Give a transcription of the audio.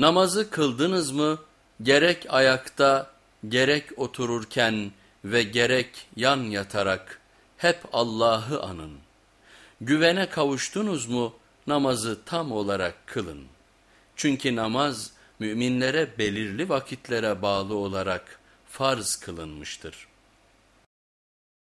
Namazı kıldınız mı gerek ayakta gerek otururken ve gerek yan yatarak hep Allah'ı anın. Güvene kavuştunuz mu namazı tam olarak kılın. Çünkü namaz müminlere belirli vakitlere bağlı olarak farz kılınmıştır.